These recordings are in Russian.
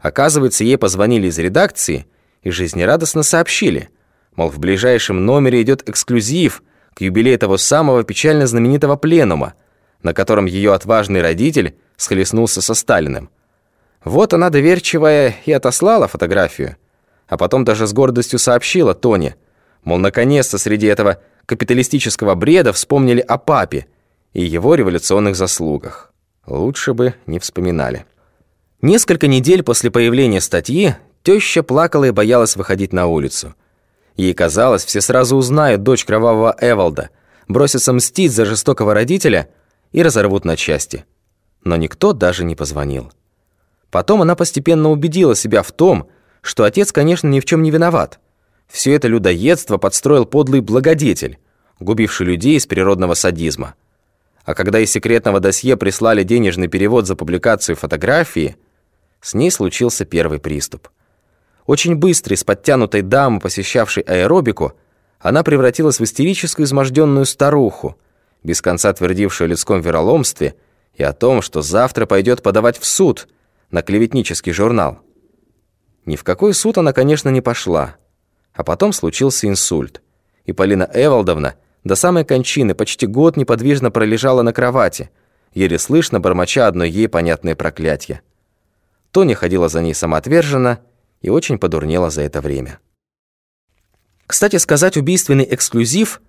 Оказывается, ей позвонили из редакции и жизнерадостно сообщили, мол, в ближайшем номере идет эксклюзив к юбилею того самого печально знаменитого пленума, на котором ее отважный родитель схлестнулся со Сталиным. Вот она доверчивая и отослала фотографию, а потом даже с гордостью сообщила Тоне, мол, наконец-то среди этого капиталистического бреда вспомнили о папе и его революционных заслугах. Лучше бы не вспоминали. Несколько недель после появления статьи теща плакала и боялась выходить на улицу. Ей казалось, все сразу узнают дочь кровавого Эвалда, бросятся мстить за жестокого родителя и разорвут на части. Но никто даже не позвонил. Потом она постепенно убедила себя в том, что отец, конечно, ни в чем не виноват. Все это людоедство подстроил подлый благодетель, губивший людей из природного садизма. А когда из секретного досье прислали денежный перевод за публикацию фотографии, с ней случился первый приступ. Очень быстро из подтянутой дамы, посещавшей аэробику, она превратилась в истерическую изможденную старуху, без конца твердившую о людском вероломстве и о том, что завтра пойдет подавать в суд на клеветнический журнал. Ни в какой суд она, конечно, не пошла. А потом случился инсульт. И Полина Эвалдовна до самой кончины почти год неподвижно пролежала на кровати, еле слышно бормоча одно ей понятное проклятие. Тоня ходила за ней самоотверженно и очень подурнела за это время. Кстати сказать, убийственный эксклюзив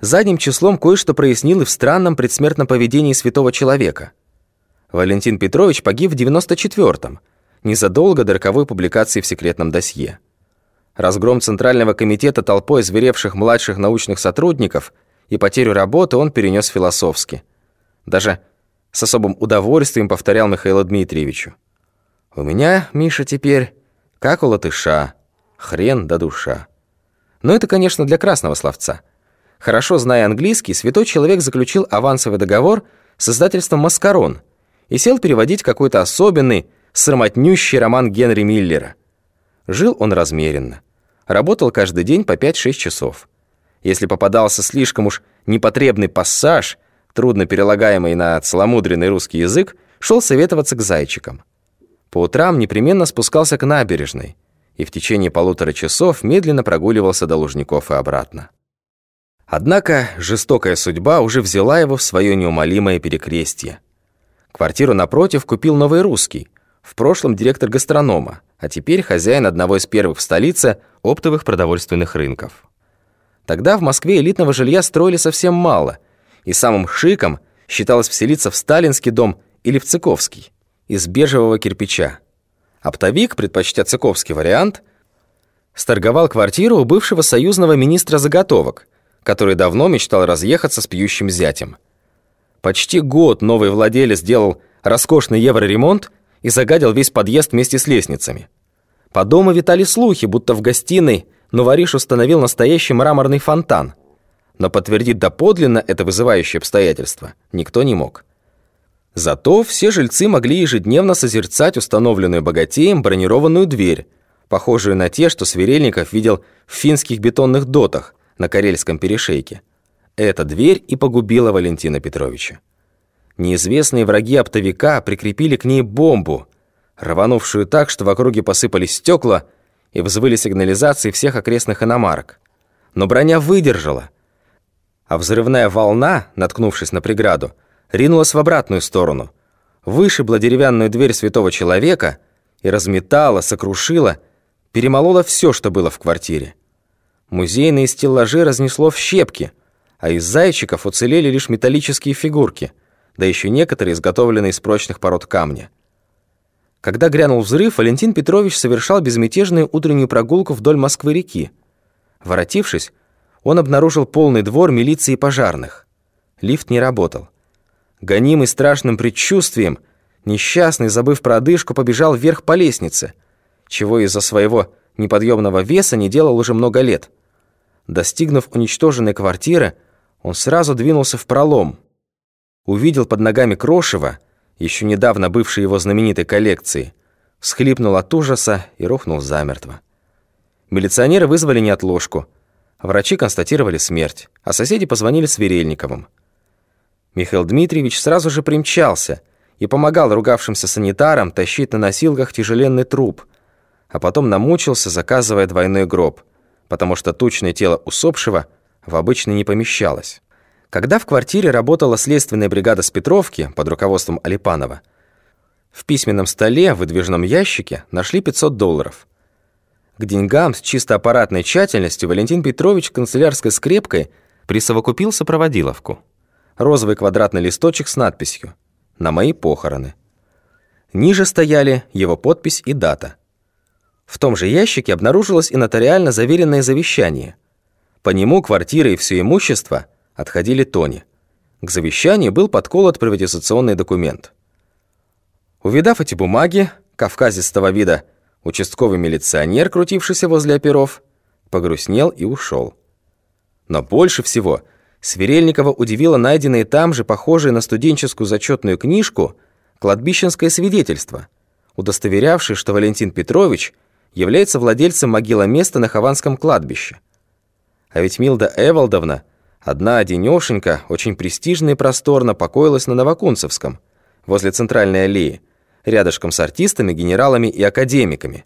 задним числом кое-что прояснил и в странном предсмертном поведении святого человека. Валентин Петрович погиб в 94-м, незадолго до роковой публикации в секретном досье. Разгром Центрального комитета толпой зверевших младших научных сотрудников и потерю работы он перенес философски. Даже с особым удовольствием повторял Михаилу Дмитриевичу. «У меня, Миша, теперь, как у латыша, хрен да душа». Но это, конечно, для красного словца. Хорошо зная английский, святой человек заключил авансовый договор с издательством «Маскарон» и сел переводить какой-то особенный, срамотнющий роман Генри Миллера. Жил он размеренно. Работал каждый день по 5-6 часов. Если попадался слишком уж непотребный пассаж, трудно перелагаемый на целомудренный русский язык, шел советоваться к зайчикам. По утрам непременно спускался к набережной и в течение полутора часов медленно прогуливался до Лужников и обратно. Однако жестокая судьба уже взяла его в свое неумолимое перекрестие. Квартиру напротив купил новый русский – в прошлом директор гастронома, а теперь хозяин одного из первых в столице оптовых продовольственных рынков. Тогда в Москве элитного жилья строили совсем мало, и самым шиком считалось вселиться в сталинский дом или в Цыковский, из бежевого кирпича. Оптовик, предпочтя Цыковский вариант, сторговал квартиру у бывшего союзного министра заготовок, который давно мечтал разъехаться с пьющим зятем. Почти год новый владелец делал роскошный евроремонт и загадил весь подъезд вместе с лестницами. По дому витали слухи, будто в гостиной Новориш установил настоящий мраморный фонтан. Но подтвердить доподлинно это вызывающее обстоятельство никто не мог. Зато все жильцы могли ежедневно созерцать установленную богатеем бронированную дверь, похожую на те, что Сверельников видел в финских бетонных дотах на Карельском перешейке. Эта дверь и погубила Валентина Петровича. Неизвестные враги оптовика прикрепили к ней бомбу, рванувшую так, что в округе посыпались стекла и взвыли сигнализации всех окрестных иномарок. Но броня выдержала, а взрывная волна, наткнувшись на преграду, ринулась в обратную сторону, вышибла деревянную дверь святого человека и разметала, сокрушила, перемолола все, что было в квартире. Музейные стеллажи разнесло в щепки, а из зайчиков уцелели лишь металлические фигурки – да еще некоторые изготовленные из прочных пород камня. Когда грянул взрыв, Валентин Петрович совершал безмятежную утреннюю прогулку вдоль Москвы-реки. Воротившись, он обнаружил полный двор милиции и пожарных. Лифт не работал. Гонимый страшным предчувствием, несчастный, забыв про одышку, побежал вверх по лестнице, чего из-за своего неподъемного веса не делал уже много лет. Достигнув уничтоженной квартиры, он сразу двинулся в пролом – увидел под ногами Крошева, еще недавно бывший его знаменитой коллекцией, всхлипнул от ужаса и рухнул замертво. Милиционеры вызвали неотложку. Врачи констатировали смерть, а соседи позвонили Сверельниковым. Михаил Дмитриевич сразу же примчался и помогал ругавшимся санитарам тащить на носилках тяжеленный труп, а потом намучился, заказывая двойной гроб, потому что тучное тело усопшего в обычный не помещалось. Когда в квартире работала следственная бригада с Петровки под руководством Алипанова, в письменном столе в выдвижном ящике нашли 500 долларов. К деньгам с чисто аппаратной тщательностью Валентин Петрович канцелярской скрепкой присовокупил сопроводиловку. Розовый квадратный листочек с надписью «На мои похороны». Ниже стояли его подпись и дата. В том же ящике обнаружилось и нотариально заверенное завещание. По нему квартира и все имущество отходили Тони. К завещанию был подколот приватизационный документ. Увидав эти бумаги, кавказистого вида участковый милиционер, крутившийся возле оперов, погрустнел и ушел. Но больше всего Сверельникова удивило найденное там же, похожее на студенческую зачетную книжку, кладбищенское свидетельство, удостоверявшее, что Валентин Петрович является владельцем могиломеста на Хованском кладбище. А ведь Милда Эвалдовна, одна одинешенька, очень престижно и просторно покоилась на Новокунцевском, возле центральной аллеи, рядышком с артистами, генералами и академиками.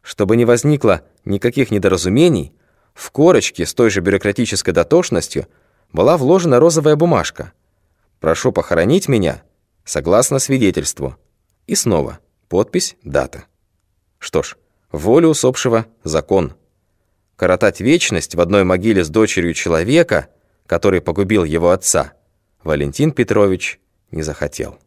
Чтобы не возникло никаких недоразумений, в корочке с той же бюрократической дотошностью была вложена розовая бумажка. «Прошу похоронить меня, согласно свидетельству». И снова подпись, дата. Что ж, воля усопшего – закон. Коротать вечность в одной могиле с дочерью человека, который погубил его отца, Валентин Петрович не захотел.